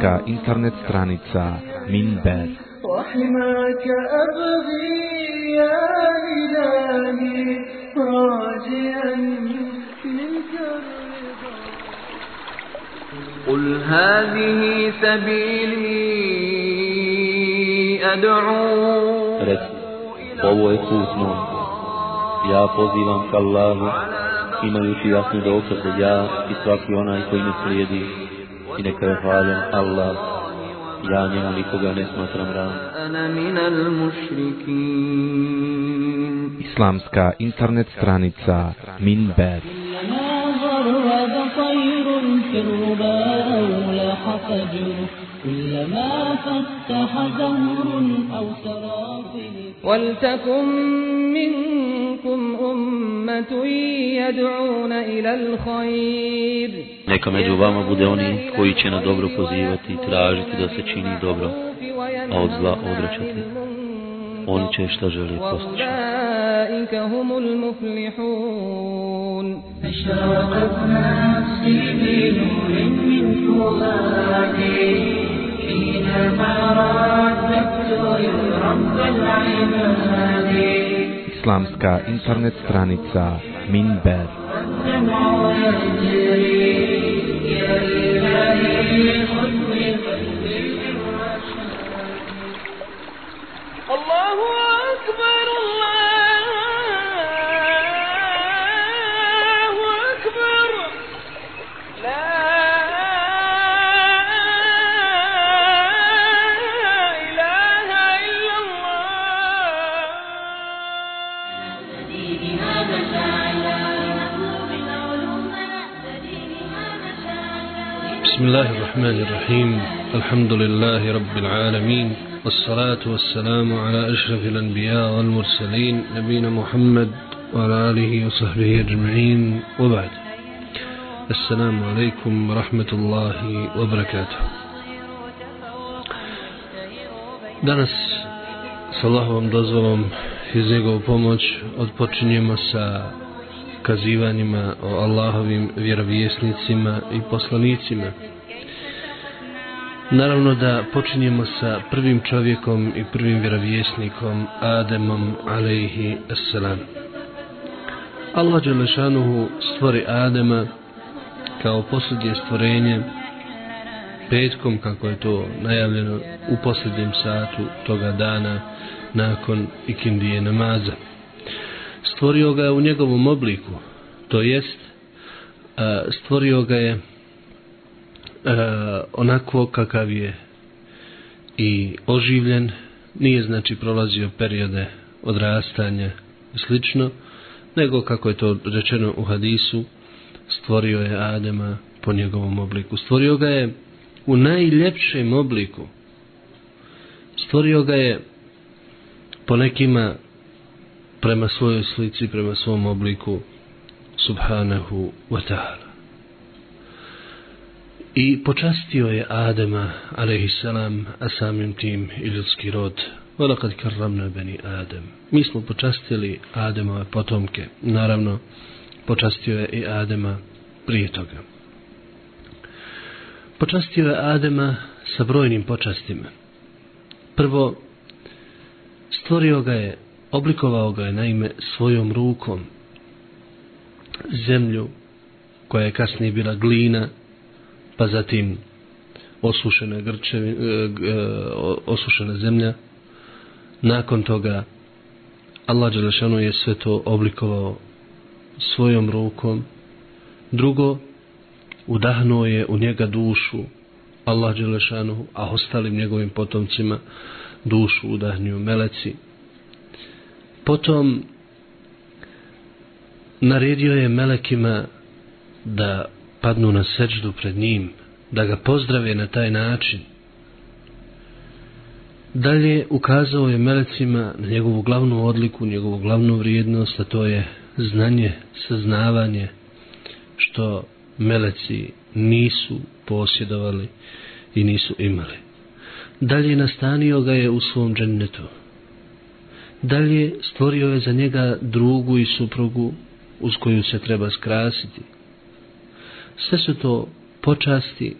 Islamska internet stranica Minber وحماك أبغي يا إلهي راجيا منك الرضا قل هذه سبيلي أدعو Reci, ovo je put moj. Ja pozivam ka Allahu, imajući jasni dokaz da ja i svaki onaj koji me slijedi إليك وفعل الله يعني ملكك نسمة رمضان. أنا من المشركين. إسلامska internet stranica Minber كلما فتح زهر أو ولتكن منكم أمة يدعون إلى الخير. Neka među vama bude oni koji će na dobro pozivati i tražiti da se čini dobro, a od zla odrećati. Oni će šta žele postići. أولئك هم المفلحون أشرقت نفسي بنور من فؤادي حينما رددت رب العباد Islamska internet stranica Minber الرحمن الرحيم الحمد لله رب العالمين والصلاة والسلام على أشرف الأنبياء والمرسلين نبينا محمد وعلى آله وصحبه أجمعين وبعد السلام عليكم ورحمة الله وبركاته Danas s Allahovom dozvolom iz njegovu pomoć odpočinjemo sa kazivanjima o Allahovim vjerovjesnicima i poslanicima. Naravno da počinjemo sa prvim čovjekom i prvim vjerovjesnikom Ademom alejhi assalam. Allah Đelešanuhu stvori Adema kao posljednje stvorenje petkom kako je to najavljeno u posljednjem satu toga dana nakon ikindije namaza. Stvorio ga je u njegovom obliku, to jest stvorio ga je e, onako kakav je i oživljen, nije znači prolazio periode odrastanja i slično, nego kako je to rečeno u hadisu, stvorio je Adema po njegovom obliku. Stvorio ga je u najljepšem obliku. Stvorio ga je po nekima prema svojoj slici, prema svom obliku, subhanahu wa ta'ala. I počastio je Adama, alaihissalam, a samim tim i ljudski rod. Volakad karramna beni Adem. Mi smo počastili Ademove potomke. Naravno, počastio je i Adema prije toga. Počastio je Adema sa brojnim počastima. Prvo, stvorio ga je, oblikovao ga je naime svojom rukom zemlju koja je kasnije bila glina, pa zatim osušena, grčevi, e, e, osušena zemlja. Nakon toga Allah Đelešanu je sve to oblikovao svojom rukom. Drugo, udahnuo je u njega dušu Allah Đelešanu, a ostalim njegovim potomcima dušu udahnju meleci. Potom naredio je melekima da padnu na seđdu pred njim, da ga pozdrave na taj način. Dalje ukazao je melecima na njegovu glavnu odliku, njegovu glavnu vrijednost, a to je znanje, saznavanje, što meleci nisu posjedovali i nisu imali. Dalje nastanio ga je u svom džennetu. Dalje stvorio je za njega drugu i suprugu uz koju se treba skrasiti Sve su to počasti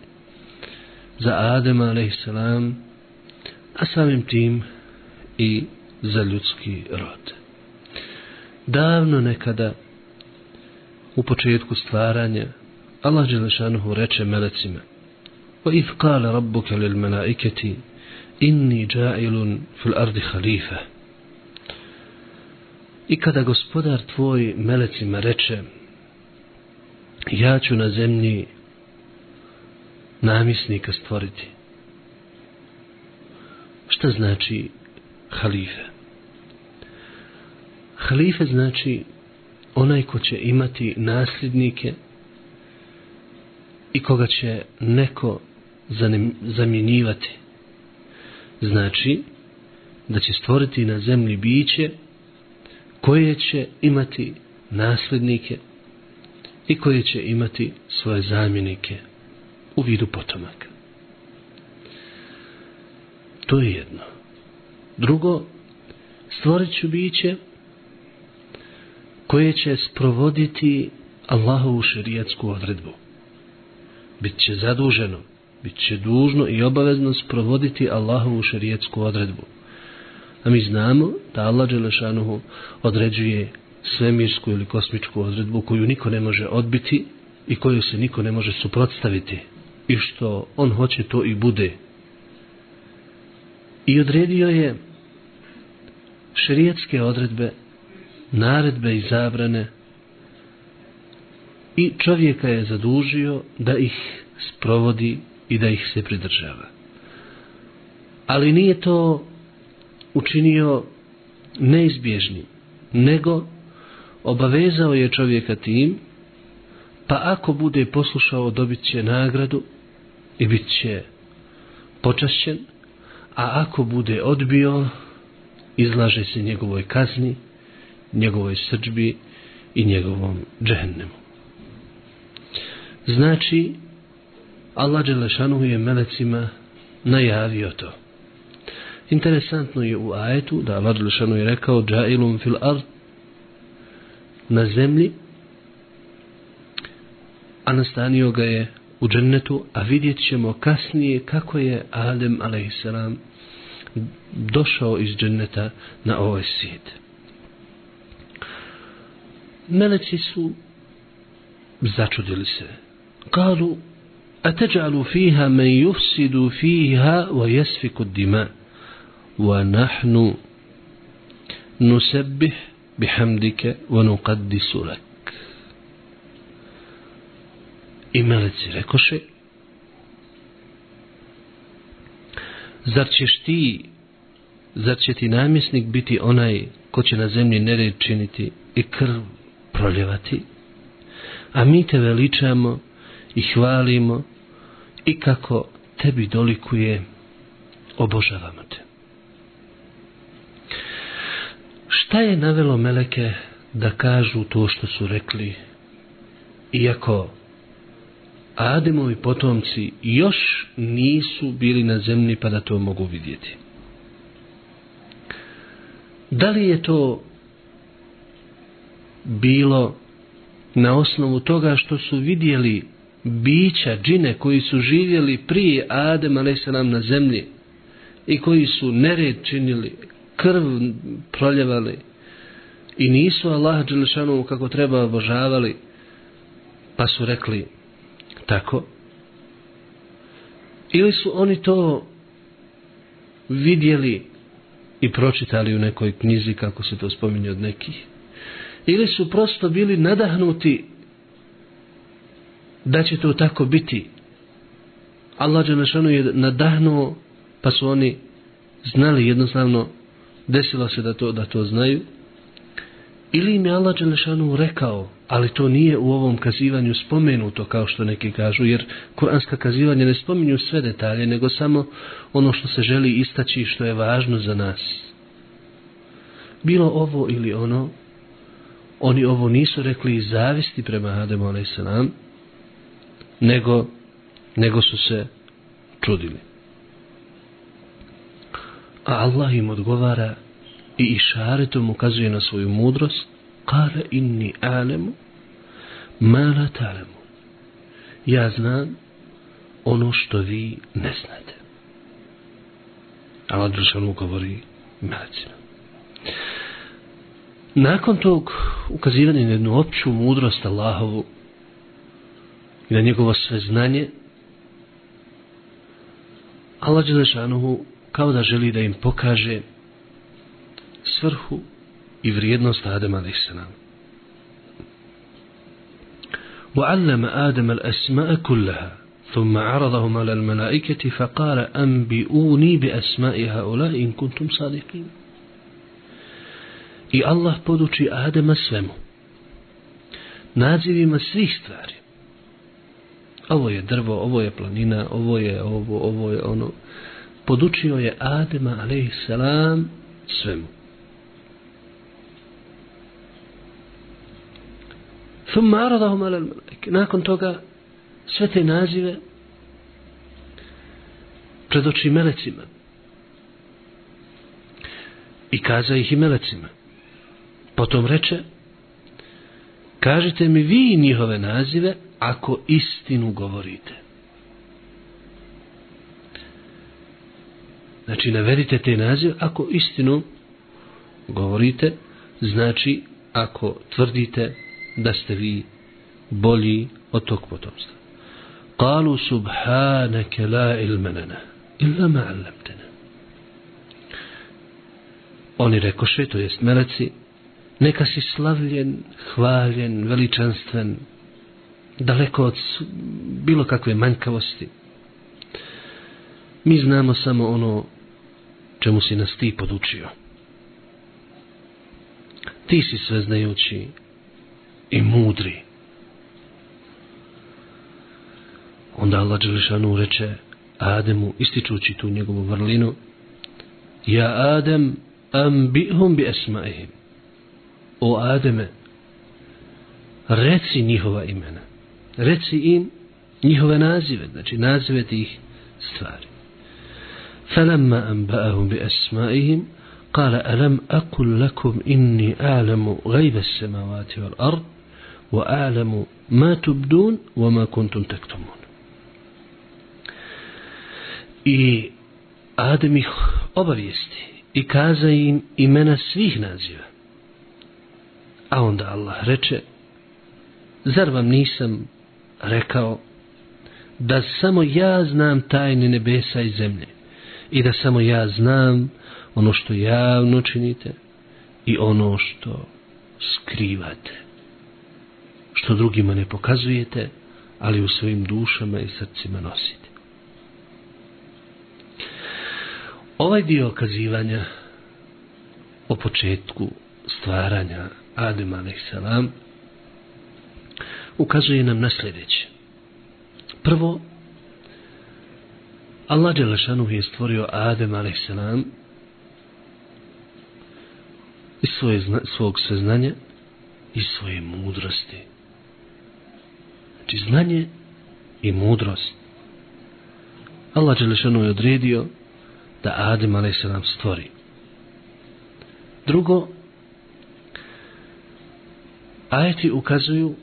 za Adema a.s. a samim tim i za ljudski rod. Davno nekada u početku stvaranja Allah Đelešanuhu reče melecima وَإِذْ قَالَ رَبُّكَ لِلْمَلَائِكَةِ إِنِّي جَائِلٌ فِي الْأَرْضِ خَلِيفَةً I kada gospodar tvoj melecima reče ja ću na zemlji namisnika stvoriti. Šta znači halife? Halife znači onaj ko će imati nasljednike i koga će neko zamjenjivati. Znači da će stvoriti na zemlji biće koje će imati nasljednike i koje će imati svoje zamjenike u vidu potomaka. To je jedno. Drugo, stvorit ću biće koje će sprovoditi Allahovu šerijatsku odredbu. Biće zaduženo, bit će dužno i obavezno sprovoditi Allahovu šerijatsku odredbu. A mi znamo da Allah Đelešanuhu određuje svemirsku ili kosmičku odredbu koju niko ne može odbiti i koju se niko ne može suprotstaviti i što on hoće to i bude. I odredio je šerijetske odredbe, naredbe i zabrane i čovjeka je zadužio da ih sprovodi i da ih se pridržava. Ali nije to učinio neizbježnim, nego obavezao je čovjeka tim, pa ako bude poslušao dobit će nagradu i bit će počašćen, a ako bude odbio, izlaže se njegovoj kazni, njegovoj srđbi i njegovom džehennemu. Znači, Allah Đelešanu je melecima najavio to. Interesantno je u ajetu da Allah Đelešanu je rekao Džailum fil ard na zemlji a nastanio ga je u džennetu a vidjet ćemo kasnije kako je Adem a.s. došao iz dženneta na ovaj svijet. Meleci su začudili se. Kalu, men yufsidu fiha wa jesfiku dima wa nahnu nusebbih bihamdike wa nuqaddisu lak. I meleci rekoše, zar ćeš ti, zar će ti namjesnik biti onaj ko će na zemlji nered činiti i krv proljevati? A mi te veličamo i hvalimo i kako tebi dolikuje obožavamo te. Šta je navelo meleke da kažu to što su rekli, iako Ademovi potomci još nisu bili na zemlji pa da to mogu vidjeti? Da li je to bilo na osnovu toga što su vidjeli bića, džine koji su živjeli prije Adem a.s. na zemlji i koji su nered činili, krv proljevali i nisu Allah Đelešanu kako treba obožavali pa su rekli tako? Ili su oni to vidjeli i pročitali u nekoj knjizi kako se to spominje od nekih? Ili su prosto bili nadahnuti da će to tako biti? Allah Đelešanu je nadahnuo pa su oni znali jednostavno desilo se da to da to znaju ili im je Allah Đelešanu rekao ali to nije u ovom kazivanju spomenuto kao što neki kažu jer kuranska kazivanja ne spominju sve detalje nego samo ono što se želi istaći što je važno za nas bilo ovo ili ono oni ovo nisu rekli iz zavisti prema Ademu a.s. nego nego su se čudili a Allah im odgovara i išaretom ukazuje na svoju mudrost. Kale inni alemu ma la talemu. Ja znam ono što vi ne znate. Allah Đelšanu govori melecima nakon tog ukazivanja na jednu opću mudrost Allahovu i na njegovo sveznanje Allah Đelešanuhu kao da želi da im pokaže svrhu i vrijednost Adama a.s. وعلم آدم الأسماء كلها ثم عرضهم على الملائكة فقال أنبئوني بأسماء هؤلاء إن كنتم صادقين I Allah poduči Adama svemu. Nazivima svih stvari. Ovo je drvo, ovo je planina, ovo je ovo, ovo je ono. Podučio je Adama, alaih salam, svemu. ثم عرضهم على الملائكة nakon toga sve te nazive predoči melecima i kaza ih i melecima potom reče kažite mi vi njihove nazive ako istinu govorite Znači navedite te nazive ako istinu govorite znači ako tvrdite da ste vi bolji od tog potomstva. Kalu subhanake la ilmenena illa ma allamtena. Oni rekoše, to jest meleci, neka si slavljen, hvaljen, veličanstven, daleko od bilo kakve manjkavosti. Mi znamo samo ono čemu si nas ti podučio. Ti si sveznajući, i mudri. Onda Allah Đelešanu reče Ademu, ističući tu njegovu vrlinu, Ja Adem, ambihum bi esmaihim. O Ademe, reci njihova imena. Reci im njihove nazive, znači nazive tih stvari. فلما أنبأهم بأسمائهم قال ألم أقل لكم إني أعلم غيب السماوات والأرض وأعلم ما تبدون وما كنتم تكتمون I Adem ih obavijesti i kaza im imena svih naziva. A onda Allah reče, zar vam nisam rekao da samo ja znam tajne nebesa i zemlje i da samo ja znam ono što javno činite i ono što skrivate što drugima ne pokazujete, ali u svojim dušama i srcima nosite. Ovaj dio okazivanja o početku stvaranja Adem a.s. ukazuje nam na sljedeće. Prvo, Allah Đelešanu je stvorio Adem a.s. iz svoje, svog seznanja i svoje mudrosti znači znanje i mudrost. Allah Đelešanu je odredio da Adem a.s. stvori. Drugo, ajeti ukazuju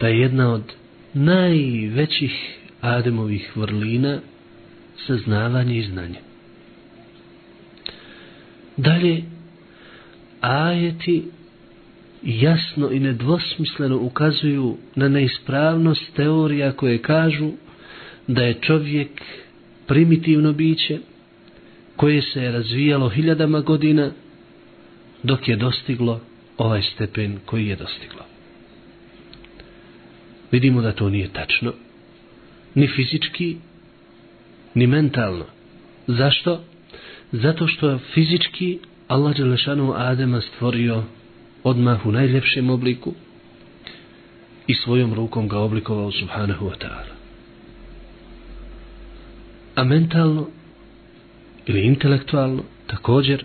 da je jedna od najvećih Ademovih vrlina saznavanje i znanje. Dalje, ajeti jasno i nedvosmisleno ukazuju na neispravnost teorija koje kažu da je čovjek primitivno biće koje se je razvijalo hiljadama godina dok je dostiglo ovaj stepen koji je dostiglo. Vidimo da to nije tačno, ni fizički, ni mentalno. Zašto? Zato što fizički Allah Đelešanu Adema stvorio odmah u najljepšem obliku i svojom rukom ga oblikovao subhanahu wa ta'ala. A mentalno ili intelektualno također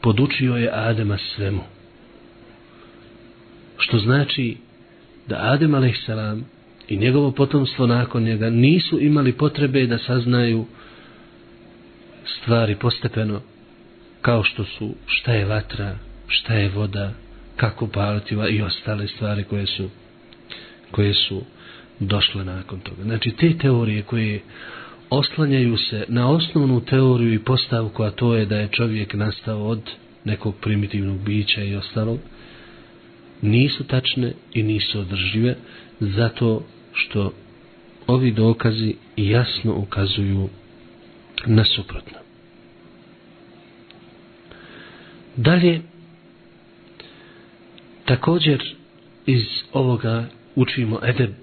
podučio je Adema svemu. Što znači da Adem a.s i njegovo potomstvo nakon njega nisu imali potrebe da saznaju stvari postepeno kao što su šta je vatra, šta je voda, kako paliti i ostale stvari koje su koje su došle nakon toga. Znači te teorije koje oslanjaju se na osnovnu teoriju i postavku, a to je da je čovjek nastao od nekog primitivnog bića i ostalog, nisu tačne i nisu održive, zato što ovi dokazi jasno ukazuju na suprotno. Dalje, također iz ovoga učimo edeb,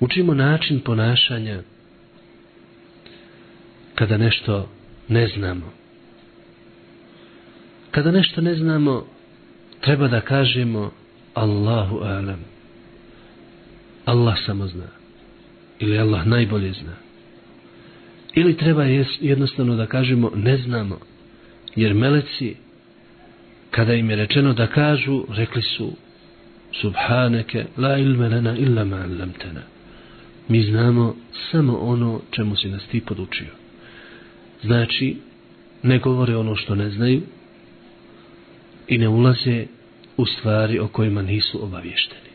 učimo način ponašanja kada nešto ne znamo. Kada nešto ne znamo, treba da kažemo Allahu alam. Allah samo zna. Ili Allah najbolje zna. Ili treba jednostavno da kažemo ne znamo. Jer meleci, kada im je rečeno da kažu, rekli su Subhaneke, la ilme lana illa ma allamtana. Mi znamo samo ono čemu si nas ti podučio. Znači, ne govore ono što ne znaju i ne ulaze u stvari o kojima nisu obavješteni.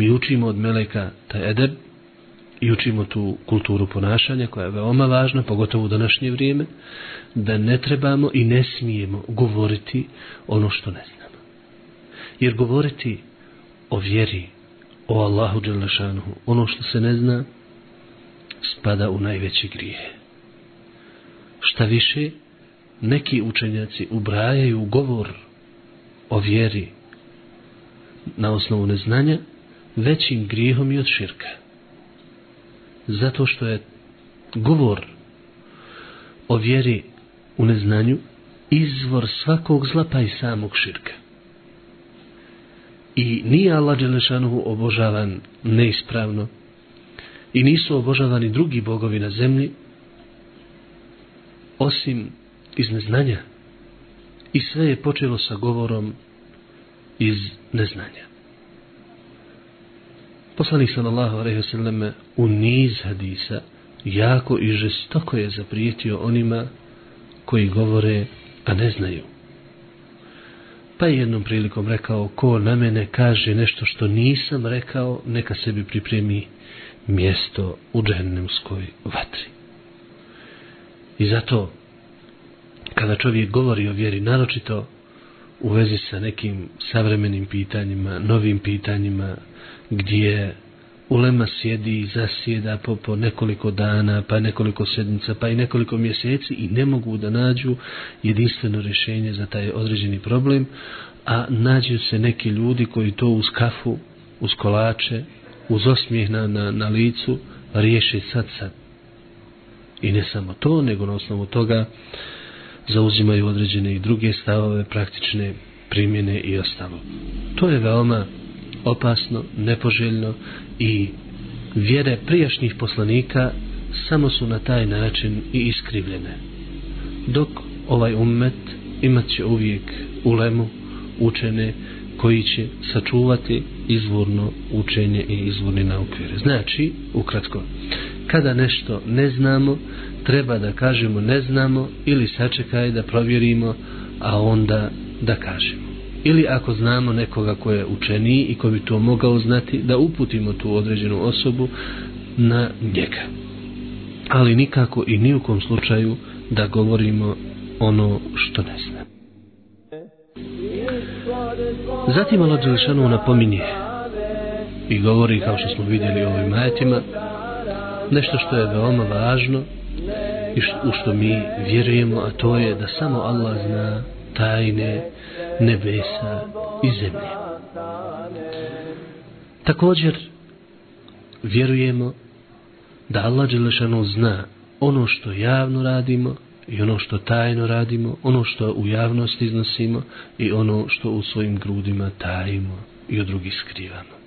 Mi učimo od meleka taj edeb i učimo tu kulturu ponašanja koja je veoma važna, pogotovo u današnje vrijeme, da ne trebamo i ne smijemo govoriti ono što ne znamo. Jer govoriti o vjeri, o Allahu Đelešanuhu, ono što se ne zna, spada u najveći grije. Šta više, neki učenjaci ubrajaju govor o vjeri na osnovu neznanja većim grijehom i od širka. Zato što je govor o vjeri u neznanju izvor svakog zla pa i samog širka. I nije Allah Đelešanuhu obožavan neispravno i nisu obožavani drugi bogovi na zemlji osim iz neznanja. I sve je počelo sa govorom iz neznanja. Poslanik sallallahu alejhi ve selleme u niz hadisa jako i žestoko je zaprijetio onima koji govore, a ne znaju. Pa je jednom prilikom rekao, ko na mene kaže nešto što nisam rekao, neka sebi pripremi mjesto u džennemskoj vatri. I zato kada čovjek govori o vjeri, naročito u vezi sa nekim savremenim pitanjima, novim pitanjima, gdje ulema sjedi i zasjeda po, po nekoliko dana, pa nekoliko sedmica, pa i nekoliko mjeseci i ne mogu da nađu jedinstveno rješenje za taj određeni problem, a nađu se neki ljudi koji to uz kafu, uz kolače, uz osmijeh na, na, na licu, riješe sad sad. I ne samo to, nego na osnovu toga zauzimaju određene i druge stavove, praktične primjene i ostalo. To je veoma opasno, nepoželjno i vjere prijašnjih poslanika samo su na taj način i iskrivljene. Dok ovaj ummet imat će uvijek ulemu, učene, koji će sačuvati izvorno učenje i izvorni naukvire. Znači, ukratko, kada nešto ne znamo, treba da kažemo ne znamo ili sačekaj da provjerimo, a onda da kažemo. Ili ako znamo nekoga ko je učeniji i ko bi to mogao znati, da uputimo tu određenu osobu na njega. Ali nikako i ni u kom slučaju da govorimo ono što ne znam. Zatim Allah Đelešanu napominje i govori kao što smo vidjeli u ovim majetima nešto što je veoma važno i što, u što mi vjerujemo, a to je da samo Allah zna tajne nebesa i zemlje. Također vjerujemo da Allah Đelešanu zna ono što javno radimo i ono što tajno radimo, ono što u javnosti iznosimo i ono što u svojim grudima tajimo i od drugih skrivamo.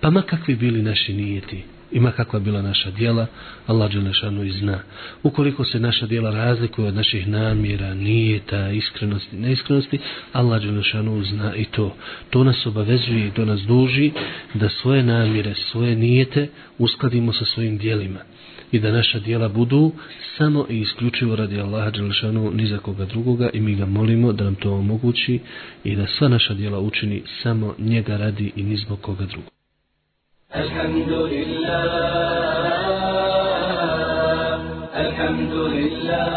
Pa makakvi bili naši nijeti, ima kakva bila naša dijela, Allah Đelešanu i zna. Ukoliko se naša dijela razlikuju od naših namjera, nijeta, iskrenosti, neiskrenosti, Allah Đelešanu zna i to. To nas obavezuje i to nas duži da svoje namjere, svoje nijete uskladimo sa svojim dijelima i da naša dijela budu samo i isključivo radi Allaha Đelešanu ni za koga drugoga i mi ga molimo da nam to omogući i da sva naša dijela učini samo njega radi i ni zbog koga drugog. الحمد لله الحمد لله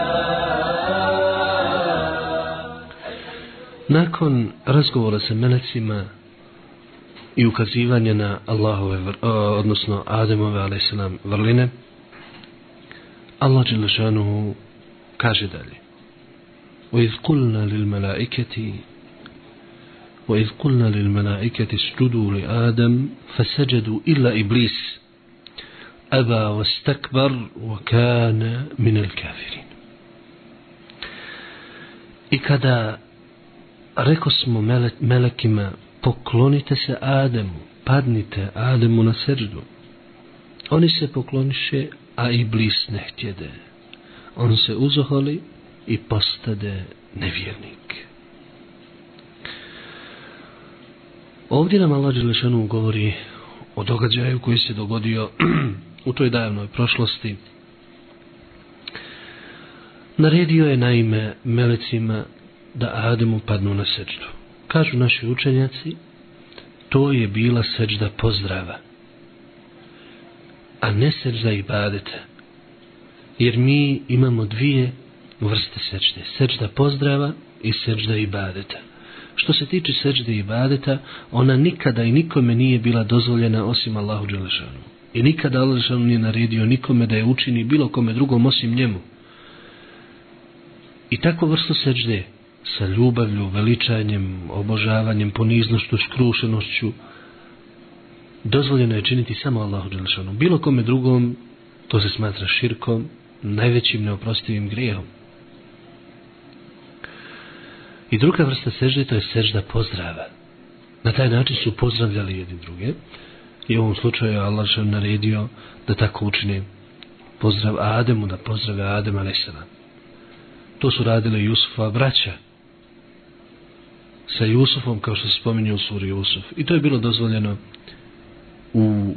Nakon razgovora sa melecima i ukazivanja na Allahove, vr- o, odnosno Ademove, a.s. vrline, Allah Đelešanuhu kaže dalje. وَإِذْ قُلْنَا لِلْمَلَائِكَةِ وإذ قلنا للملائكة اسجدوا لآدم فسجدوا إلا إبليس أبى واستكبر وكان من الكافرين I kada reko smo mele, melekima poklonite se Ademu, padnite Ademu na seđdu. Oni se pokloniše, a Iblis ne htjede. On se uzoholi i postade nevjernik. Ovdje nam Allah Đelešanu govori o događaju koji se dogodio u toj davnoj prošlosti. Naredio je naime melecima da Ademu padnu na seđdu. Kažu naši učenjaci, to je bila seđda pozdrava, a ne seđda ibadete. Jer mi imamo dvije vrste seđde. Seđda pozdrava i seđda ibadeta. Što se tiče seđde i ibadeta, ona nikada i nikome nije bila dozvoljena osim Allahu Đelešanu. I nikada Allah Đelešanu nije naredio nikome da je učini bilo kome drugom osim njemu. I tako vrstu seđde sa ljubavlju, veličanjem, obožavanjem, poniznošću, skrušenošću, dozvoljeno je činiti samo Allahu Đelešanu. Bilo kome drugom, to se smatra širkom, najvećim neoprostivim grijehom. I druga vrsta sežde to je sežda pozdrava. Na taj način su pozdravljali jedni druge. I u ovom slučaju Allah je naredio da tako učini pozdrav Ademu, da pozdrave Adema Lesana. To su radile Jusufa braća sa Jusufom kao što se spominje u suri Jusuf. I to je bilo dozvoljeno u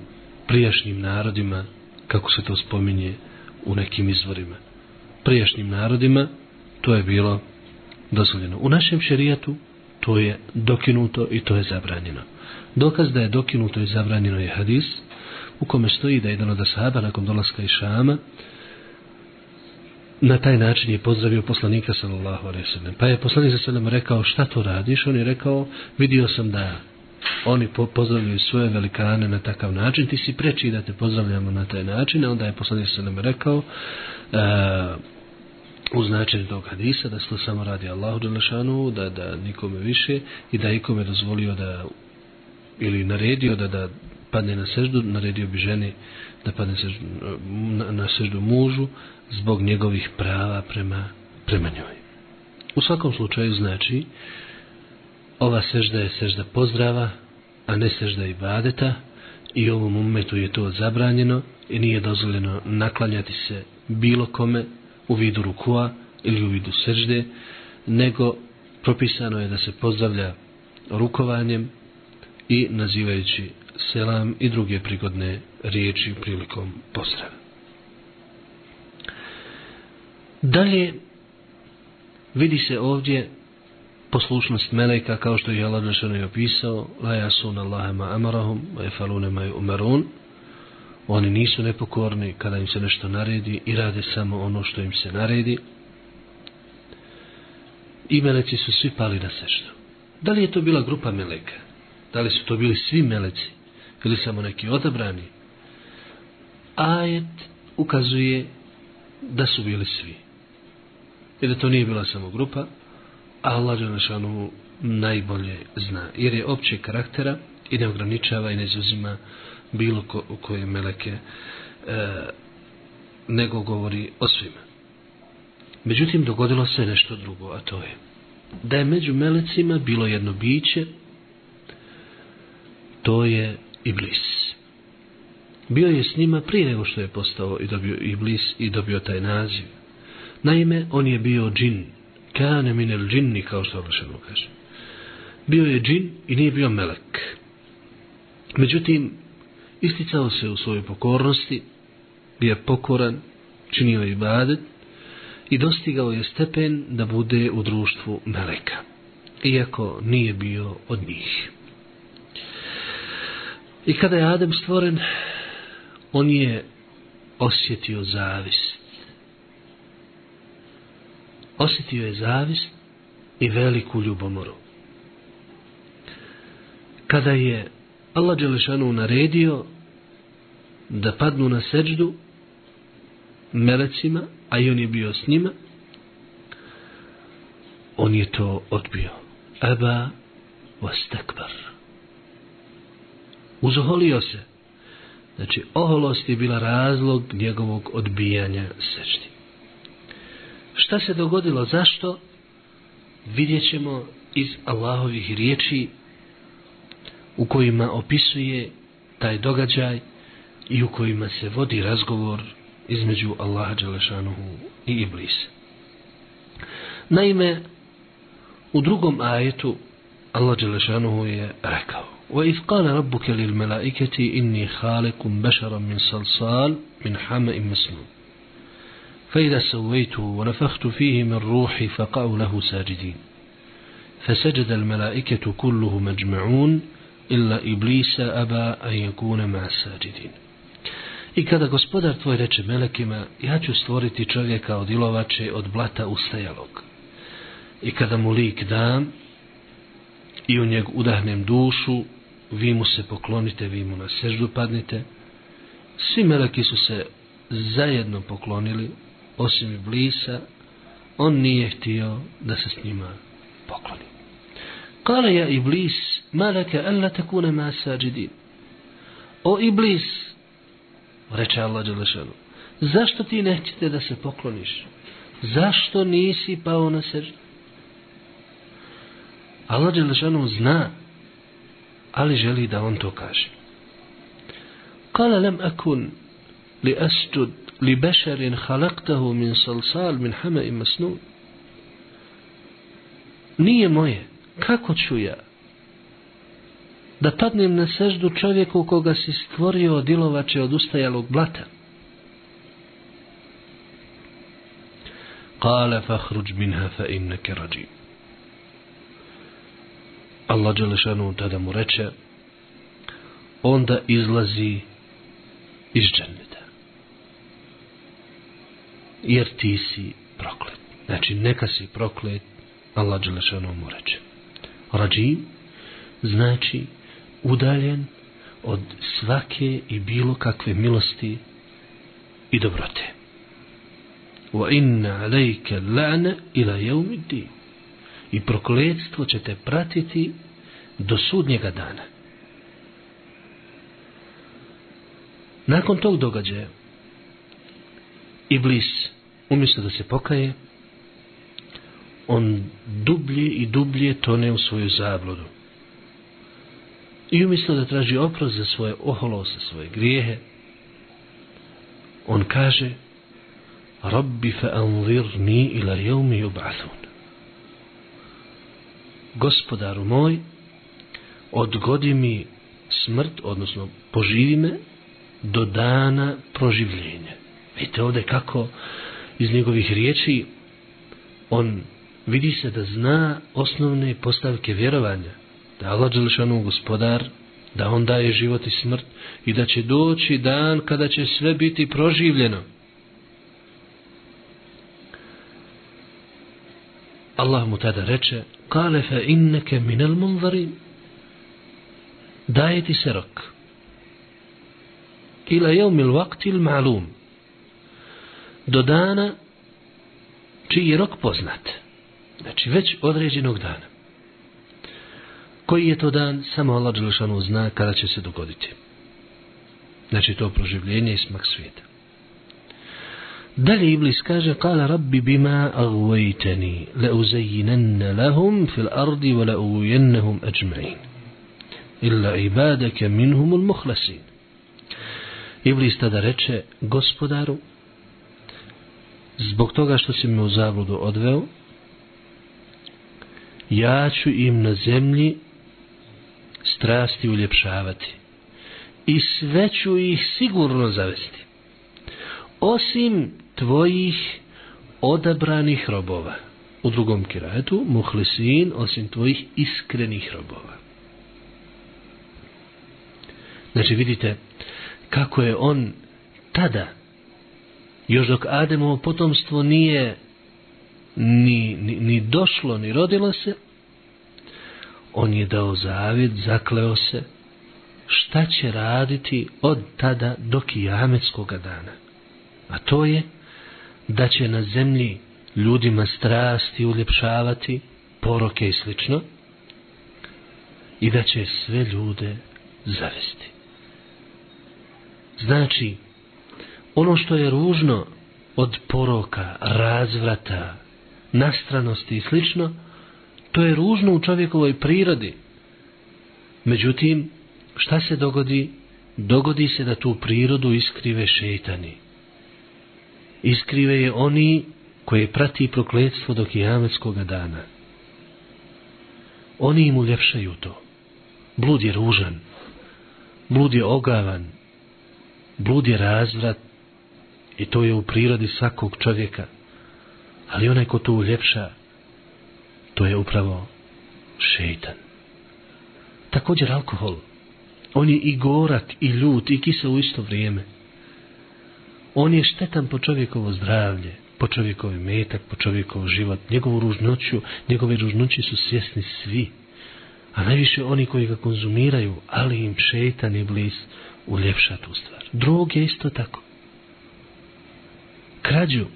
prijašnjim narodima kako se to spominje u nekim izvorima. Prijašnjim narodima to je bilo dozvoljeno. U našem šerijatu to je dokinuto i to je zabranjeno. Dokaz da je dokinuto i zabranjeno je hadis u kome stoji da je jedan od ashaba nakon dolaska iz Šama na taj način je pozdravio poslanika sallallahu alejhi ve sellem. Pa je poslanik sallallahu alejhi ve sellem rekao: "Šta to radiš?" On je rekao: "Vidio sam da oni po pozdravljaju svoje velikane na takav način, ti si preči da te pozdravljamo na taj način." A onda je poslanik sallallahu alejhi ve sellem rekao: e, u značenju tog hadisa da se to samo radi Allahu Đelešanu, da, da nikome više i da ikome dozvolio da ili naredio da da padne na seždu, naredio bi ženi da padne seždu, na, na seždu mužu zbog njegovih prava prema, prema njoj. U svakom slučaju znači ova sežda je sežda pozdrava, a ne sežda ibadeta i ovom umetu je to zabranjeno i nije dozvoljeno naklanjati se bilo kome u vidu rukua ili u vidu sežde, nego propisano je da se pozdravlja rukovanjem i nazivajući selam i druge prigodne riječi prilikom pozdrava. Dalje vidi se ovdje poslušnost meleka kao što je Allah Đešano je opisao la jasun Allahema amarahum wa yafaluna ma yu'marun oni nisu nepokorni kada im se nešto naredi i rade samo ono što im se naredi. I meleci su svi pali na seštu. da li je to bila grupa meleka? Da li su to bili svi meleci? Ili samo neki odabrani? Ajet ukazuje da su bili svi. I da to nije bila samo grupa a Allah Đelešanu najbolje zna jer je opće karaktera i ne ograničava i ne izuzima bilo ko, koje meleke e, nego govori o svima. Međutim, dogodilo se nešto drugo, a to je da je među melecima bilo jedno biće, to je Iblis. Bio je s njima prije nego što je postao i dobio Iblis i dobio taj naziv. Naime, on je bio džin, kane minel džinni, kao što Allah kaže. Bio je džin i nije bio melek. Međutim, isticao se u svojoj pokornosti, bio je pokoran, činio i ibadet i dostigao je stepen da bude u društvu meleka, iako nije bio od njih. I kada je Adem stvoren, on je osjetio zavist. Osjetio je zavist i veliku ljubomoru. Kada je Allah Đelešanu naredio da padnu na seđdu melecima, a i on je bio s njima, on je to odbio. Eba vas tekbar. Uzoholio se. Znači, oholost je bila razlog njegovog odbijanja sećti. Šta se dogodilo? Zašto? Vidjet ćemo iz Allahovih riječi u kojima opisuje taj događaj i u kojima se vodi razgovor između Allaha Đelešanuhu i Iblisa. Naime, u drugom ajetu Allah Đelešanuhu je rekao وَإِذْ قَالَ رَبُّكَ لِلْمَلَائِكَةِ إِنِّي خَالِقٌ بَشَرًا مِنْ صَلْصَالٍ مِنْ حَمَئٍ مَسْنُونٍ فإذا سويته ونفخت فيه من روحي فقعوا له ساجدين فسجد الملائكة كله مجمعون illa iblisa aba a yakuna masajidin. I kada gospodar tvoj reče melekima, ja ću stvoriti čovjeka od ilovače, od blata ustajalog. I kada mu lik dam i u njeg udahnem dušu, vi mu se poklonite, vi mu na seždu padnite. Svi meleki su se zajedno poklonili, osim Iblisa, on nije htio da se s njima pokloni. قال يا إبليس ما لك ألا تكون مع الساجدين؟ أو إبليس رجع الله جل شأنه زاشتو تي نهجت دا سبقلنش زاشتو نيسي باو نسر الله جل شأنه زنا ألي جلي دا وانتو كاش قال لم أكن لأسجد لبشر خلقته من صلصال من حمأ مسنون. نية موية. Kako ću ja da padnem na seždu čovjeku koga si stvorio od ilovače od ustajalog blata. Kale fahruđ minha fa inneke rađim. Allah Đelešanu tada mu reče, onda izlazi iz dženneta. Jer ti si proklet. Znači, neka si proklet, Allah Đelešanu mu reče. Rađim znači udaljen od svake i bilo kakve milosti i dobrote. Wa inna alejke la'na ila jevmi din. I prokletstvo će te pratiti do sudnjega dana. Nakon tog događaja, Iblis, umjesto da se pokaje, on dublje i dublje tone u svoju zabludu. I umjesto da traži oprost za svoje oholose, svoje grijehe, on kaže Rabbi fa anzirni ila jevmi yub'athun. Gospodaru moj, odgodi mi smrt, odnosno poživi me do dana proživljenja. Vidite ovdje kako iz njegovih riječi on vidi se da zna osnovne postavke vjerovanja da Allah Đelešanu gospodar, da on daje život i smrt i da će doći dan kada će sve biti proživljeno. Allah mu tada reče, kale fe inneke minel munvari, daje ti se rok. Ila jevmil vaktil ma'lum. Do dana čiji je rok poznat. Znači već određenog dana. Koji je to dan, samo Allah Đelešanu zna kada će se dogoditi. Znači to proživljenje i smak svijeta. Dalje Iblis kaže, kala rabbi bima agvajteni, le uzajinenne lahum fil ardi, wa le ajma'in. Illa ibadake minhumul muhlasin. Iblis tada reče, gospodaru, zbog toga što si me u zabludu odveo, ja ću im na zemlji strasti uljepšavati i sve ću ih sigurno zavesti. Osim tvojih odabranih robova. U drugom kirajetu, muhlisin, osim tvojih iskrenih robova. Znači vidite kako je on tada, još dok Ademovo potomstvo nije ni, ni, ni došlo, ni rodilo se, on je dao zavjet, zakleo se, šta će raditi od tada do kijametskog dana. A to je da će na zemlji ljudima strasti uljepšavati, poroke i slično, i da će sve ljude zavesti. Znači, ono što je ružno od poroka, razvrata, nastranosti i slično, to je ružno u čovjekovoj prirodi. Međutim, šta se dogodi? Dogodi se da tu prirodu iskrive šeitani. Iskrive je oni koje prati prokledstvo do kijametskog dana. Oni im uljepšaju to. Blud je ružan. Blud je ogavan. Blud je razvrat. I to je u prirodi svakog čovjeka. Ali onaj ko to uljepša, to je upravo šeitan. Također alkohol. On je i gorak, i ljut, i kisel u isto vrijeme. On je štetan po čovjekovo zdravlje, po čovjekovi metak, po čovjekov život, njegovu ružnoću, njegove ružnoći su svjesni svi. A najviše oni koji ga konzumiraju, ali im šeitan i bliz uljepša tu stvar. Drog je isto tako. Krađu.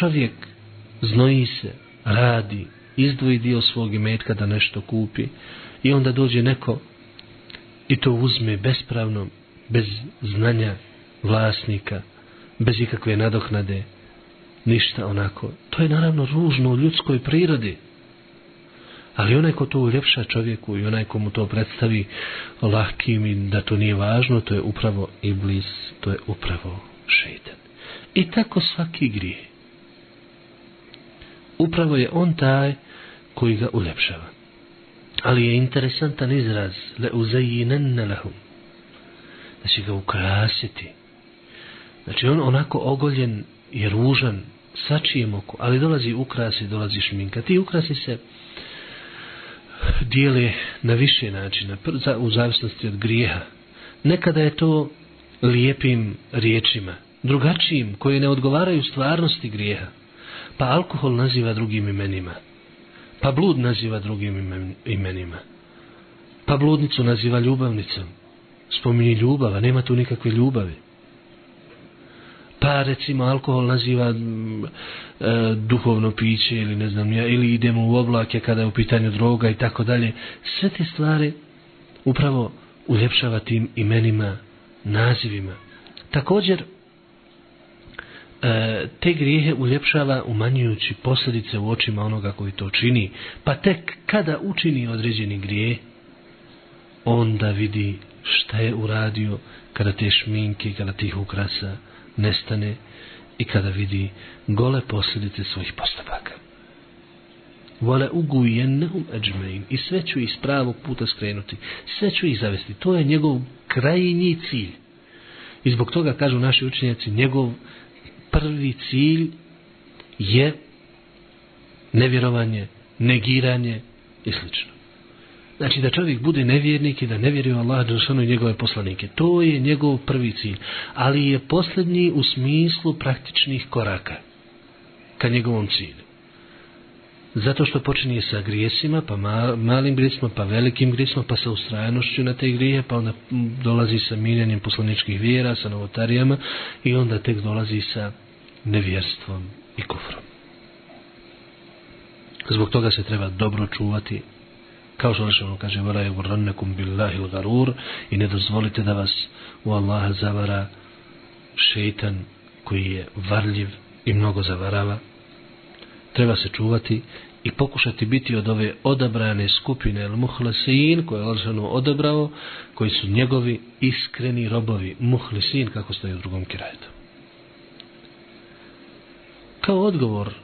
Čovjek znoji se, radi, izdvoji dio svog imetka da nešto kupi i onda dođe neko i to uzme bespravno, bez znanja vlasnika, bez ikakve nadoknade, ništa onako. To je naravno ružno u ljudskoj prirodi. Ali onaj ko to uljepša čovjeku i onaj ko mu to predstavi lahkim i da to nije važno, to je upravo iblis, to je upravo šeitan. I tako svaki grije. Upravo je on taj koji ga uljepšava. Ali je interesantan izraz le uzajinenne lahum. Da znači će ga ukrasiti. Znači on onako ogoljen i ružan sačijem oko, ali dolazi ukrasi, dolazi šminka. Ti ukrasi se dijele na više načina, u zavisnosti od grijeha. Nekada je to lijepim riječima, drugačijim, koje ne odgovaraju stvarnosti grijeha. Pa alkohol naziva drugim imenima. Pa blud naziva drugim imenima. Pa bludnicu naziva ljubavnicom. Spominji ljubava, nema tu nikakve ljubavi. Pa recimo alkohol naziva m, e, duhovno piće ili ne znam ja, ili idemo u oblake kada je u pitanju droga i tako dalje. Sve te stvari upravo uljepšava tim imenima, nazivima. Također, te grijehe uljepšava umanjujući posljedice u očima onoga koji to čini. Pa tek kada učini određeni grije, onda vidi šta je uradio kada te šminke, kada tih ukrasa nestane i kada vidi gole posljedice svojih postupaka. Vole ugujennehum ajmain i sve ću ih s pravog puta skrenuti. Sve ću ih zavesti. To je njegov krajnji cilj. I zbog toga kažu naši učenjaci, njegov prvi cilj je nevjerovanje, negiranje i slično. Znači da čovjek bude nevjernik i da ne vjeruje Allah Đelšanu i njegove poslanike. To je njegov prvi cilj. Ali je posljednji u smislu praktičnih koraka ka njegovom cilju. Zato što počinje sa grijesima, pa malim grijesima, pa velikim grijesima, pa sa ustrajanošću na te grije, pa onda dolazi sa miljanjem poslaničkih vjera, sa novotarijama i onda tek dolazi sa nevjerstvom i kufrom. Zbog toga se treba dobro čuvati kao što rečeno kaže vela je urrannekum billahi garur i ne dozvolite da vas u Allaha zavara šeitan koji je varljiv i mnogo zavarava. Treba se čuvati i pokušati biti od ove odabrane skupine el muhlasin koje je Alšanu odabrao, koji su njegovi iskreni robovi, muhlasin kako stoji u drugom kirajetu. Kao odgovor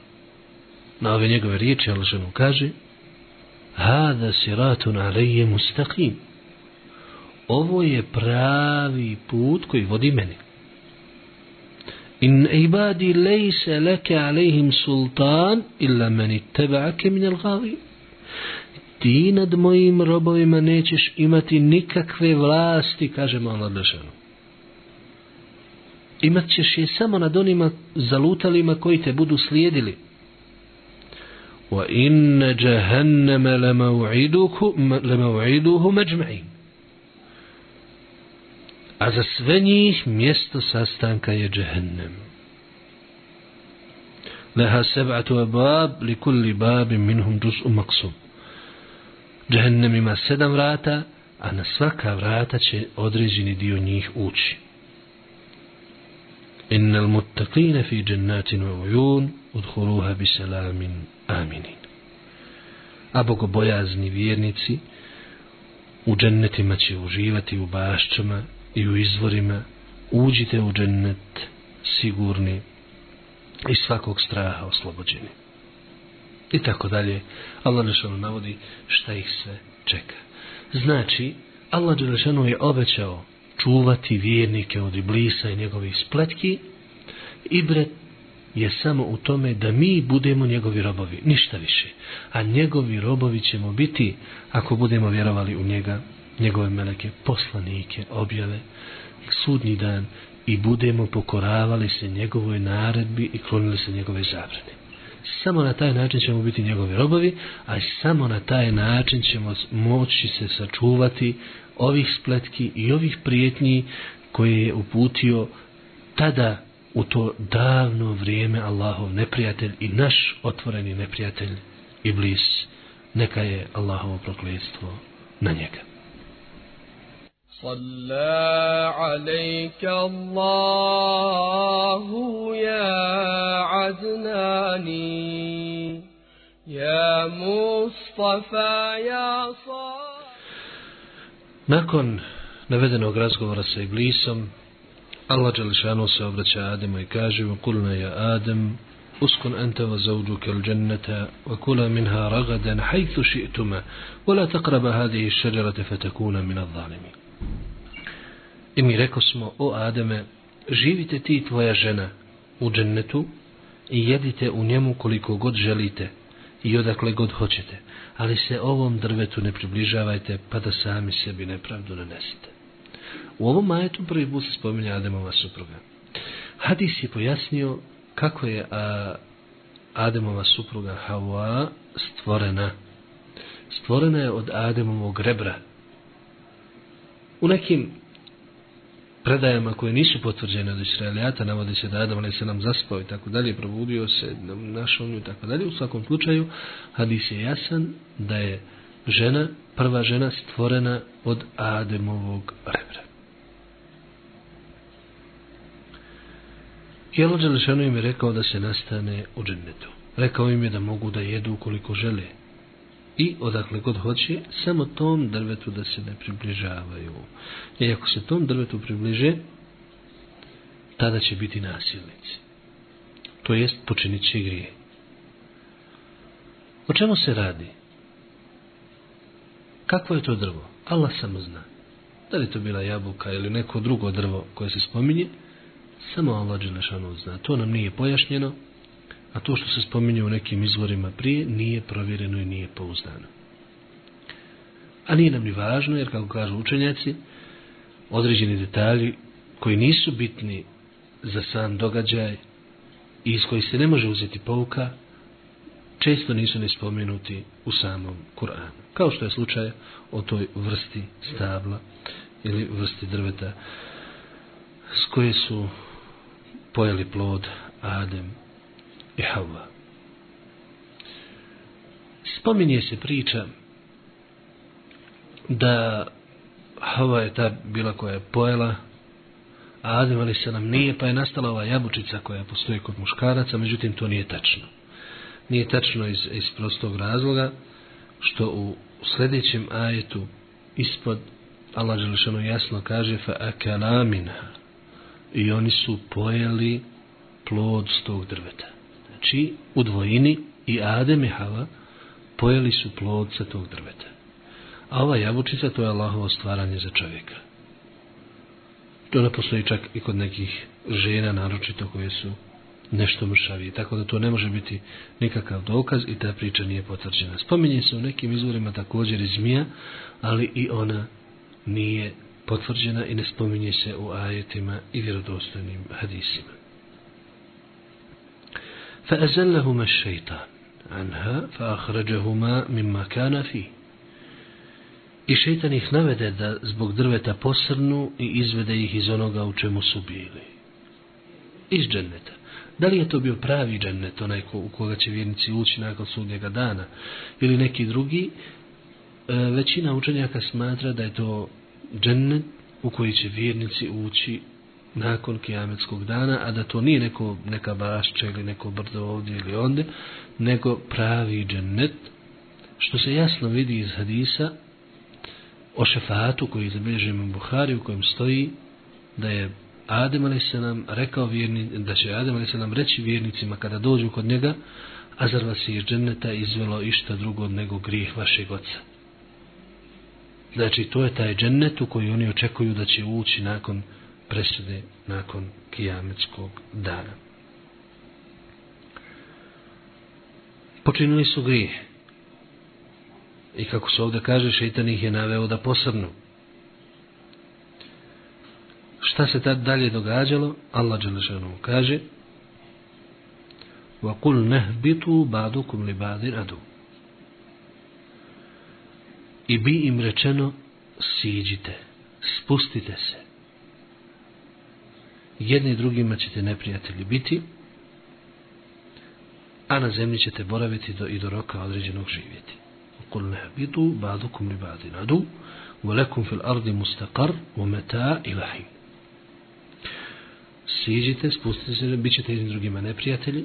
na ove njegove riječi Alšanu kaže Hada siratun alejje mustaqim ovo je pravi put koji vodi meni. In ibadi lejse leke alejhim sultan illa meni teba'ake min al-gavi. Ti nad mojim robovima nećeš imati nikakve vlasti, kaže Allah Đelešanu. Imat ćeš je samo nad onima zalutalima koji te budu slijedili. Wa inna jahannama lamaw'iduhu majma'in a za sve njih mjesto sastanka je džehennem. Leha sebatu abab li kulli babim minhum džus'u maksum. Džehennem ima sedam vrata, a na svaka vrata će određeni dio njih ući. Innal muttaqina fi jannatin wa uyun udkhuluha bi salamin aminin. A bogobojazni vjernici u džennetima će uživati u bašćama i u izvorima, uđite u džennet sigurni i svakog straha oslobođeni. I tako dalje, Allah Đelešanu navodi šta ih sve čeka. Znači, Allah Đelešanu je obećao čuvati vjernike od iblisa i njegovih spletki i bret je samo u tome da mi budemo njegovi robovi, ništa više. A njegovi robovi ćemo biti ako budemo vjerovali u njega njegove meleke, poslanike, objave, sudnji dan i budemo pokoravali se njegovoj naredbi i klonili se njegove zabrane. Samo na taj način ćemo biti njegovi robovi, a samo na taj način ćemo moći se sačuvati ovih spletki i ovih prijetnji koje je uputio tada u to davno vrijeme Allahov neprijatelj i naš otvoreni neprijatelj Iblis. Neka je Allahovo prokletstvo na njega. صلى عليك الله يا عدناني يا مصطفى يا صالح. Nakon navedenog razgovora sa Iblisom, Allah Đelešanu se obraća Ademu i kaže وَقُلْنَا يَا آدَمْ أسكن أنت وزوجك الجنة وكلا منها رغدا حيث شئتما ولا تقرب هذه الشجرة فتكون من الظالمين I mi rekao smo, o Ademe, živite ti i tvoja žena u džennetu i jedite u njemu koliko god želite i odakle god hoćete, ali se ovom drvetu ne približavajte pa da sami sebi nepravdu nanesete. U ovom majetu prvi put se spominja Ademova supruga. Hadis je pojasnio kako je a, Ademova supruga Hawa stvorena. Stvorena je od Ademovog rebra. U nekim predajama koje nisu potvrđene od Israelijata, navodi se da Adam se nam zaspao i tako dalje, probudio se, našao nju i tako dalje. U svakom slučaju, hadis je jasan da je žena, prva žena stvorena od Ademovog rebra. Jelo Đelešanu im je rekao da se nastane u džennetu. Rekao im je da mogu da jedu koliko žele. I odakle god hoće, samo tom drvetu da se ne približavaju. I ako se tom drvetu približe, tada će biti nasilnici. To jest počinit će grije. O čemu se radi? Kakvo je to drvo? Allah samo zna. Da li to bila jabuka ili neko drugo drvo koje se spominje, samo Allah Đelešanu zna. To nam nije pojašnjeno, a to što se spominje u nekim izvorima prije, nije provjereno i nije pouzdano. A nije nam ni važno, jer kako kažu učenjaci, određeni detalji koji nisu bitni za sam događaj i iz koji se ne može uzeti pouka, često nisu ne spomenuti u samom Kur'anu. Kao što je slučaj o toj vrsti stabla ili vrsti drveta s koje su pojeli plod Adem i Havva. Spominje se priča da Havva je ta bila koja je pojela a Adem ali se nam nije, pa je nastala ova jabučica koja postoji kod muškaraca, međutim to nije tačno. Nije tačno iz, iz prostog razloga, što u sljedećem ajetu ispod Allah Želešanu jasno kaže fa akalamina i oni su pojeli plod s tog drveta. Znači, u dvojini i Adem i Hava pojeli su plod sa tog drveta. A ova jabučica to je Allahovo stvaranje za čovjeka. To ne postoji čak i kod nekih žena, naročito koje su nešto mršavije. Tako da to ne može biti nikakav dokaz i ta priča nije potvrđena. Spominje se u nekim izvorima također i zmija, ali i ona nije potvrđena i ne spominje se u ajetima i vjerodostojnim hadisima. فأزلهما الشيطان عنها فأخرجهما مما كان فيه I šeitan ih navede da zbog drveta posrnu i izvede ih iz onoga u čemu su bili. Iz dženneta. Da li je to bio pravi džennet, onaj ko, u koga će vjernici ući nakon sudnjega dana, ili neki drugi, e, većina učenjaka smatra da je to džennet u koji će vjernici ući nakon kijametskog dana, a da to nije neko, neka bašća ili neko brdo ovdje ili onde, nego pravi džennet, što se jasno vidi iz hadisa o šefatu koji zabilježujemo u Buhari u kojem stoji da je Adem a.s. rekao vjerni, da će Adem a.s. reći vjernicima kada dođu kod njega, a zar vas je iz dženneta izvelo išta drugo nego grijeh vašeg oca. Znači, to je taj džennet u koji oni očekuju da će ući nakon presude, nakon kijametskog dana. Počinili su grijeh. I kako se ovdje kaže, šeitan ih je naveo da posrnu. Šta se tad dalje događalo? Allah Đelešanu kaže وَقُلْ نَهْبِتُوا بَعْدُكُمْ لِبَعْدٍ أَدُوا I bi im rečeno, siđite, spustite se. Jedni drugima ćete neprijatelji biti, a na zemlji ćete boraviti do, i do roka određenog živjeti. قل نهبطوا بعضكم لبعض عدو ولكم في الأرض مستقر ومتاع إلى حين siđite, spustite se, bit ćete jednim drugima neprijatelji.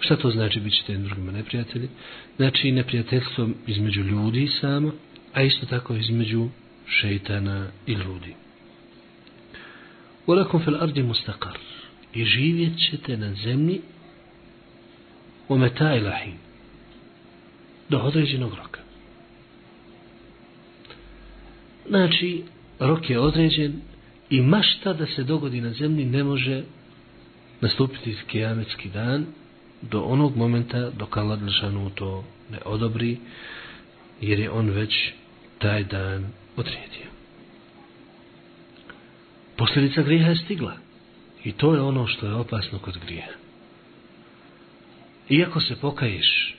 Šta to znači bit ćete jednim drugima neprijatelji? Znači neprijateljstvo između ljudi samo, a isto tako između šeitana i ljudi. Ulakum fil ardi mustakar. I živjet ćete na zemlji u meta. Do određenog roka. Znači, rok je određen i mašta da se dogodi na zemlji ne može nastupiti kijametski dan do onog momenta dok Allah Đelšanu to ne odobri jer je on već taj dan odredio. Posljedica grijeha je stigla i to je ono što je opasno kod grijeha. Iako se pokaješ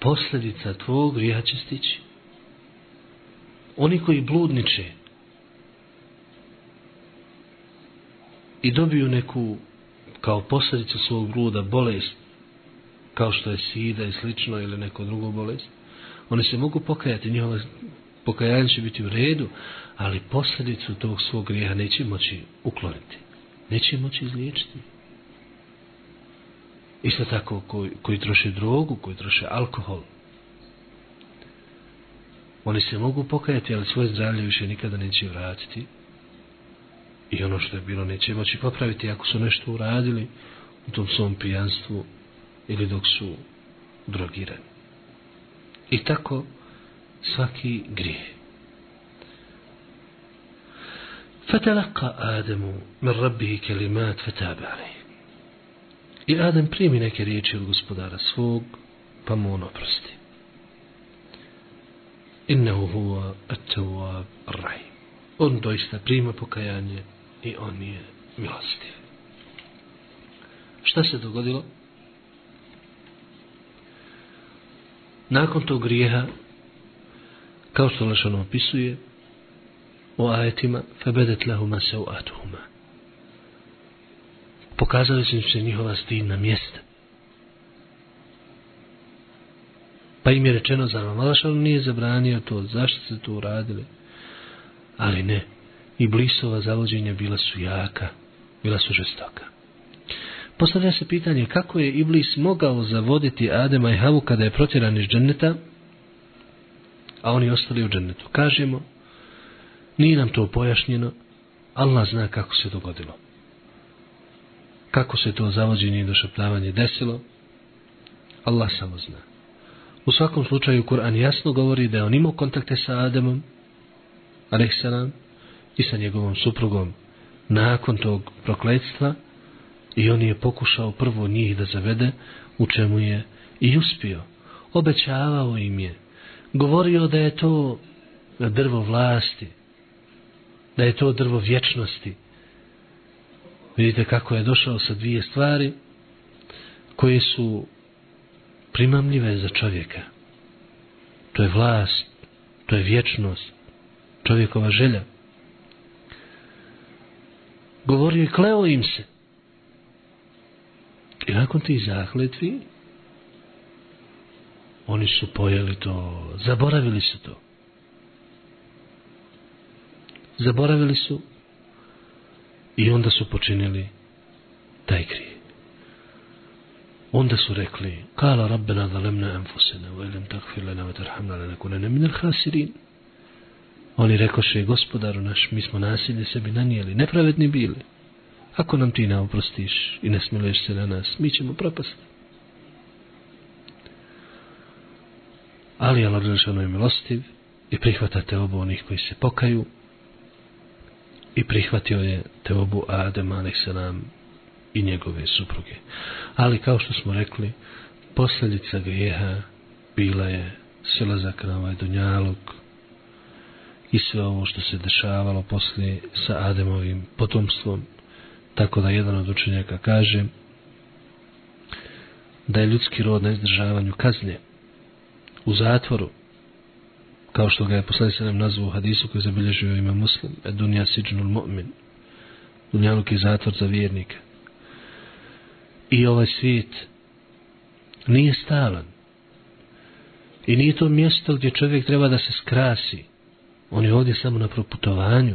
posljedica tvog grijeha će stići. Oni koji bludniče i dobiju neku kao posljedicu svog bluda bolest kao što je sida i slično ili neko drugo bolest oni se mogu pokajati njihova pokajanje će biti u redu ali posljedicu tog svog grijeha neće moći ukloniti. Neće moći izliječiti. Isto tako koji, koji troše drogu koji troše alkohol. Oni se mogu pokajati ali svoje zdravlje više nikada neće vratiti. I ono što je bilo neće moći popraviti ako su nešto uradili u tom svom pijanstvu ili dok su drogirani. I tako svaki grije. فتلقى آدم من ربه كلمات فتاب عليه I Adem primi neke riječi od gospodara svog, pa mu on oprosti. Innehu huwa at-tawwab ar-rahim. On doista prima pokajanje i on je milostiv. Šta se dogodilo? Nakon tog grijeha, kao što Lešano opisuje, u ajetima, febedet lahuma se u atuhuma. Pokazali su se njihova stidna mjesta. Pa im je rečeno zar vam, Lešano nije zabranio to, zašto se to uradili? Ali ne, Iblisova zavođenja bila su jaka, bila su žestoka. Postavlja se pitanje kako je Iblis mogao zavoditi Adema i Havu kada je protjeran iz dženneta, a oni ostali u džennetu. Kažemo, nije nam to pojašnjeno, Allah zna kako se dogodilo. Kako se to zavođenje i došaptavanje desilo, Allah samo zna. U svakom slučaju Kur'an jasno govori da je on imao kontakte sa Ademom, alaihissalam, i sa njegovom suprugom nakon tog prokledstva i on je pokušao prvo njih da zavede u čemu je i uspio. Obećavao im je. Govorio da je to drvo vlasti, da je to drvo vječnosti. Vidite kako je došao sa dvije stvari koje su primamljive za čovjeka. To je vlast, to je vječnost, čovjekova želja. Govorio i kleo im se. I nakon tih zahletvi, oni su pojeli to, zaboravili su to. Zaboravili su i onda su počinili taj grije. Onda su rekli, kala rabbena zalemna enfusena, wa ilim takfir lana wa tarhamna lana kunene minel hasirin. Oni rekoše, gospodaru naš, mi smo nasilje sebi nanijeli, nepravedni bili. Ako nam ti ne oprostiš i ne smiluješ se na nas, mi ćemo propasti. Ali Allah Đelešanu je milostiv i prihvata te obu onih koji se pokaju i prihvatio je te obu Adem a.s. i njegove supruge. Ali kao što smo rekli, posljedica grijeha bila je silazak na ovaj dunjalog i sve ovo što se dešavalo poslije sa Ademovim potomstvom. Tako da jedan od učenjaka kaže da je ljudski rod na izdržavanju kazne u zatvoru kao što ga je poslani se nam nazvu u hadisu koji je zabilježio ima muslim dunja siđnul mu'min dunjaluk je zatvor za vjernika i ovaj svijet nije stalan. I nije to mjesto gdje čovjek treba da se skrasi. On je ovdje samo na proputovanju.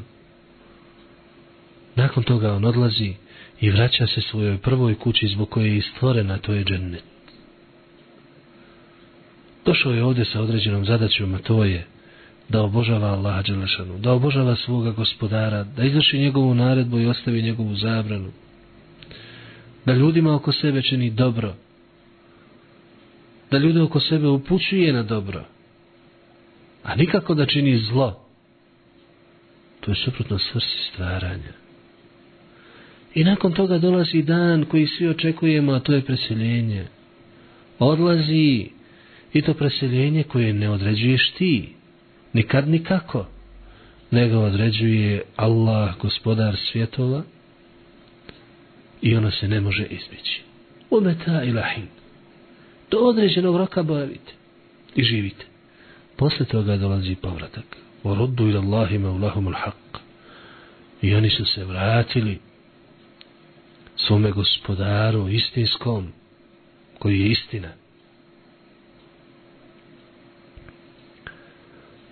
Nakon toga on odlazi i vraća se svojoj prvoj kući zbog koje je stvorena to je džennet došao je ovdje sa određenom zadaćom, a to je da obožava Allaha Đelešanu, da obožava svoga gospodara, da izvrši njegovu naredbu i ostavi njegovu zabranu, da ljudima oko sebe čini dobro, da ljude oko sebe upućuje na dobro, a nikako da čini zlo. To je suprotno svrsi stvaranja. I nakon toga dolazi dan koji svi očekujemo, a to je preseljenje. Odlazi i to preseljenje koje ne određuješ ti, nikad nikako, nego određuje Allah, gospodar svjetova, i ono se ne može izbjeći. Umeta ilahin. Do određenog roka bojavite i živite. Posle toga dolazi povratak. Voruddu ila Allahi maulahumul haq. I oni su se vratili svome gospodaru istinskom, koji je istina.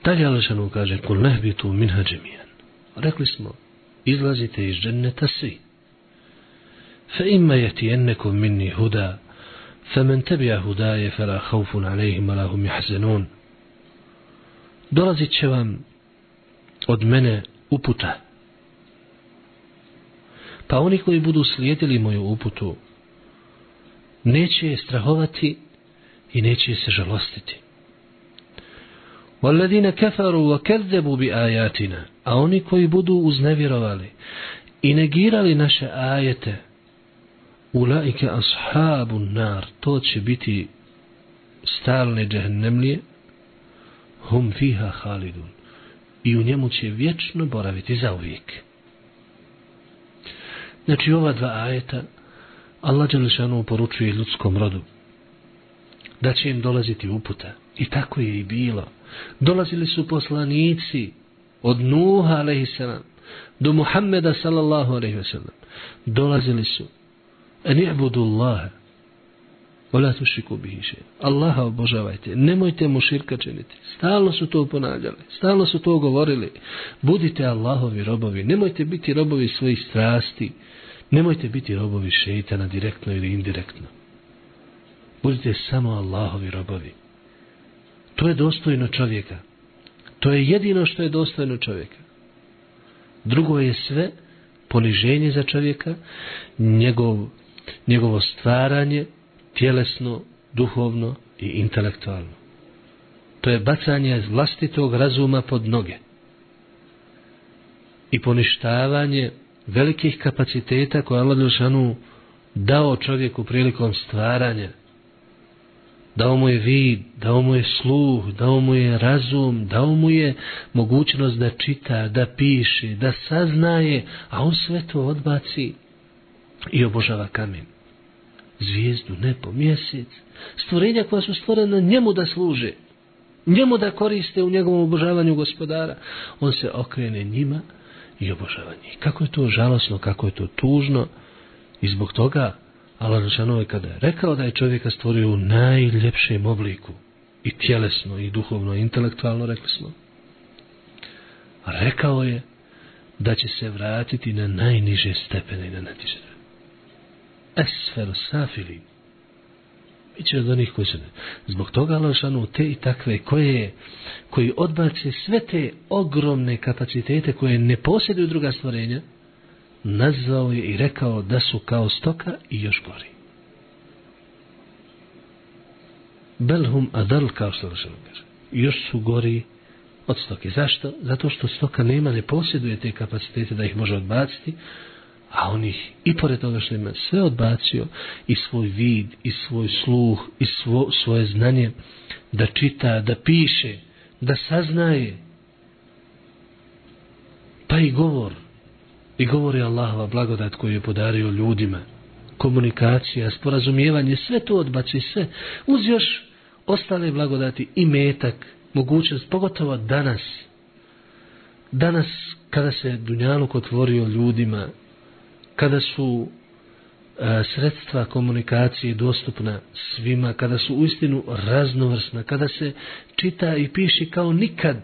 Dalje Alešanu kaže, kul nehbitu minha džemijan. Rekli smo, izlazite iz dženneta svi. Fa imma jeti ennekom minni huda, fa men tebija hudaje, fa la haufun alejhim, ala hum jahzenun. Dolazit će vam od mene uputa. Pa oni koji budu slijedili moju uputu, neće je strahovati i neće se žalostiti. والذين كفروا وكذبوا بآياتنا a oni koji budu uznevjerovali i negirali naše ajete ulaike ashabu nar to će biti stalne džehennemlije hum fiha halidun i u njemu će vječno boraviti za uvijek znači ova dva ajeta Allah Đelešanu poručuje ljudskom rodu da će im dolaziti uputa i tako je i bilo dolazili su poslanici od Nuha alaihissalam do Muhammeda sallallahu alaihissalam dolazili su en i'budu Allahe Ola tu bihiše. Allaha obožavajte. Nemojte mu širka činiti. Stalno su to ponavljali. Stalno su to govorili. Budite Allahovi robovi. Nemojte biti robovi svojih strasti. Nemojte biti robovi šeitana direktno ili indirektno. Budite samo Allahovi robovi. To je dostojno čovjeka. To je jedino što je dostojno čovjeka. Drugo je sve poniženje za čovjeka, njegov, njegovo stvaranje, tjelesno, duhovno i intelektualno. To je bacanje vlastitog razuma pod noge. I poništavanje velikih kapaciteta koje Allah Đelšanu dao čovjeku prilikom stvaranja. Dao mu je vid, dao mu je sluh, dao mu je razum, dao mu je mogućnost da čita, da piše, da saznaje, a on sve to odbaci i obožava kamen zvijezdu, nebo, mjesec, stvorenja koja su stvorena njemu da služe, njemu da koriste u njegovom obožavanju gospodara, on se okrene njima i obožava njih. Kako je to žalosno, kako je to tužno i zbog toga Allah je kada je rekao da je čovjeka stvorio u najljepšem obliku i tjelesno i duhovno i intelektualno, rekli smo, rekao je da će se vratiti na najniže stepene i na najniže Esfer safili. Biće od onih koji se ne. Zbog toga Allahšanu te i takve koje, koji odbace sve te ogromne kapacitete koje ne posjeduju druga stvorenja, nazvao je i rekao da su kao stoka i još gori. Belhum adal kao što Allahšanu kaže. Još su gori od stoke. Zašto? Zato što stoka nema, ne posjeduje te kapacitete da ih može odbaciti, a on ih i pored toga što ima sve odbacio i svoj vid i svoj sluh i svo, svoje znanje da čita, da piše da saznaje pa i govor i govori Allahova blagodat koju je podario ljudima. Komunikacija, sporazumijevanje sve to odbaci sve. Uz još ostale blagodati i metak mogućnost, pogotovo danas. Danas kada se Dunjaluk otvorio ljudima kada su e, sredstva komunikacije dostupna svima, kada su uistinu raznovrsna, kada se čita i piše kao nikad,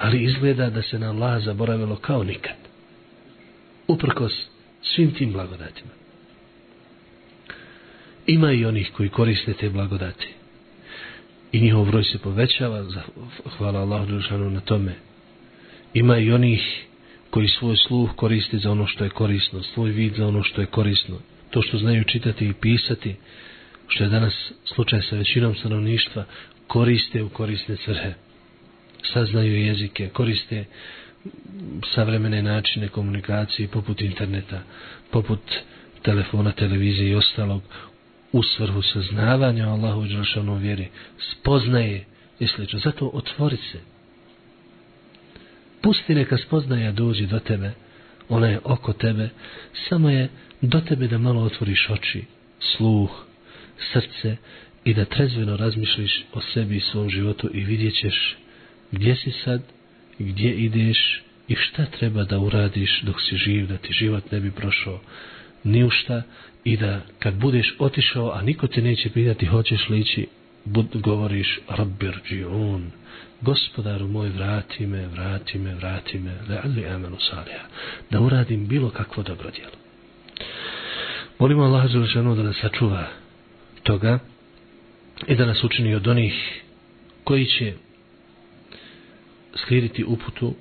ali izgleda da se na Allah zaboravilo kao nikad. Uprkos svim tim blagodatima. Ima i onih koji koriste te blagodati. I njihov broj se povećava, hvala Allahu na tome. Ima i onih koji svoj sluh koristi za ono što je korisno, svoj vid za ono što je korisno, to što znaju čitati i pisati, što je danas slučaj sa većinom stanovništva, koriste u korisne srhe, saznaju jezike, koriste savremene načine komunikacije poput interneta, poput telefona, televizije i ostalog, u svrhu saznavanja Allahu i Đelšanom vjeri, spoznaje i sl. Zato otvori se, pusti neka spoznaja dođe do tebe, ona je oko tebe, samo je do tebe da malo otvoriš oči, sluh, srce i da trezveno razmišljiš o sebi i svom životu i vidjet ćeš gdje si sad, gdje ideš? I šta treba da uradiš dok si živ, da ti život ne bi prošao? Ni u šta. I da kad budeš otišao, a niko te neće pitati hoćeš li ići, bud, govoriš Rabbir džiun, gospodaru moj vrati me, vrati me, vrati me, le'alli amenu salija, da uradim bilo kakvo dobro djelo. Molimo Allah Đelešanu da nas sačuva toga i da nas učini od onih koji će slijediti uputu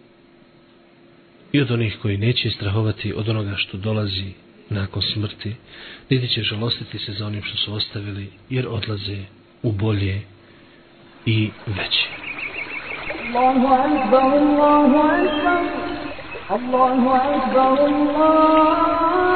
i od onih koji neće strahovati od onoga što dolazi nakon smrti, niti će žalostiti se za onim što su ostavili, jer odlaze u bolje i veće. Allahu akbar, Allahu akbar, Allahu akbar, Allahu akbar.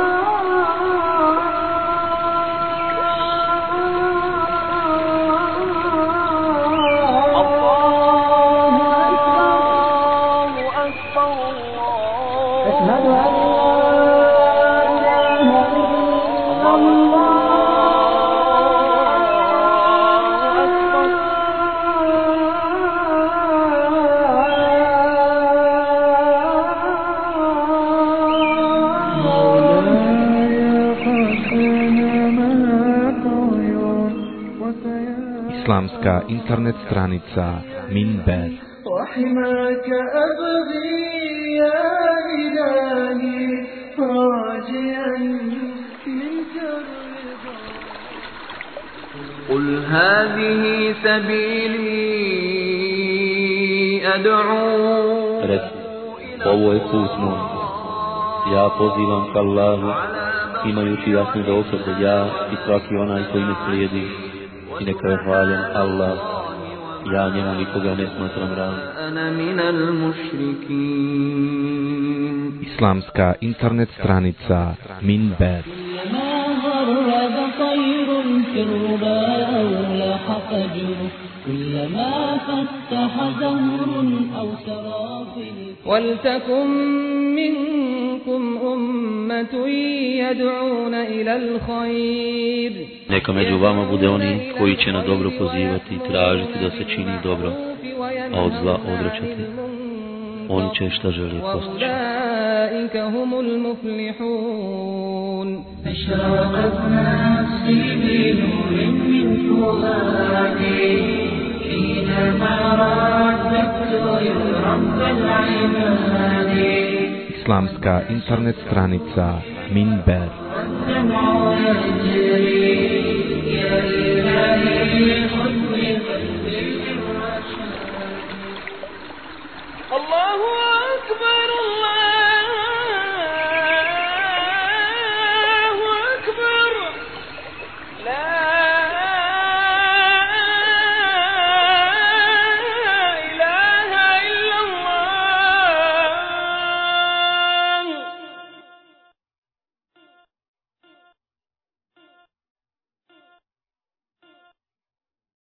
Internet stranica Minber وحماك أبغي يا إلهي راجيا منك الرضا قل هذه سبيلي أدعو Reci, ovo je put moj. Ja pozivam ka Allahu, imajući jasne dokaze ja i svaki onaj koji me slijedi. I neka je hvaljen Allah. Ja njemu nikoga ne smatram ravnim. أنا من المشركين Islamska internet stranica Minber كلما غرد طير في الربا أو لاح فجر كلما فتح زهر أو الكون ولتكن منكم أمة يدعون إلى الخير Neka među vama bude oni koji će na dobro pozivati i tražiti da se čini dobro, a od zla odrećati. Oni će šta želi postići. وأولئك هم المفلحون أشرقت نفسي بنور من فؤادي حينما رددت يا رب العباد Islamska internet stranica Minber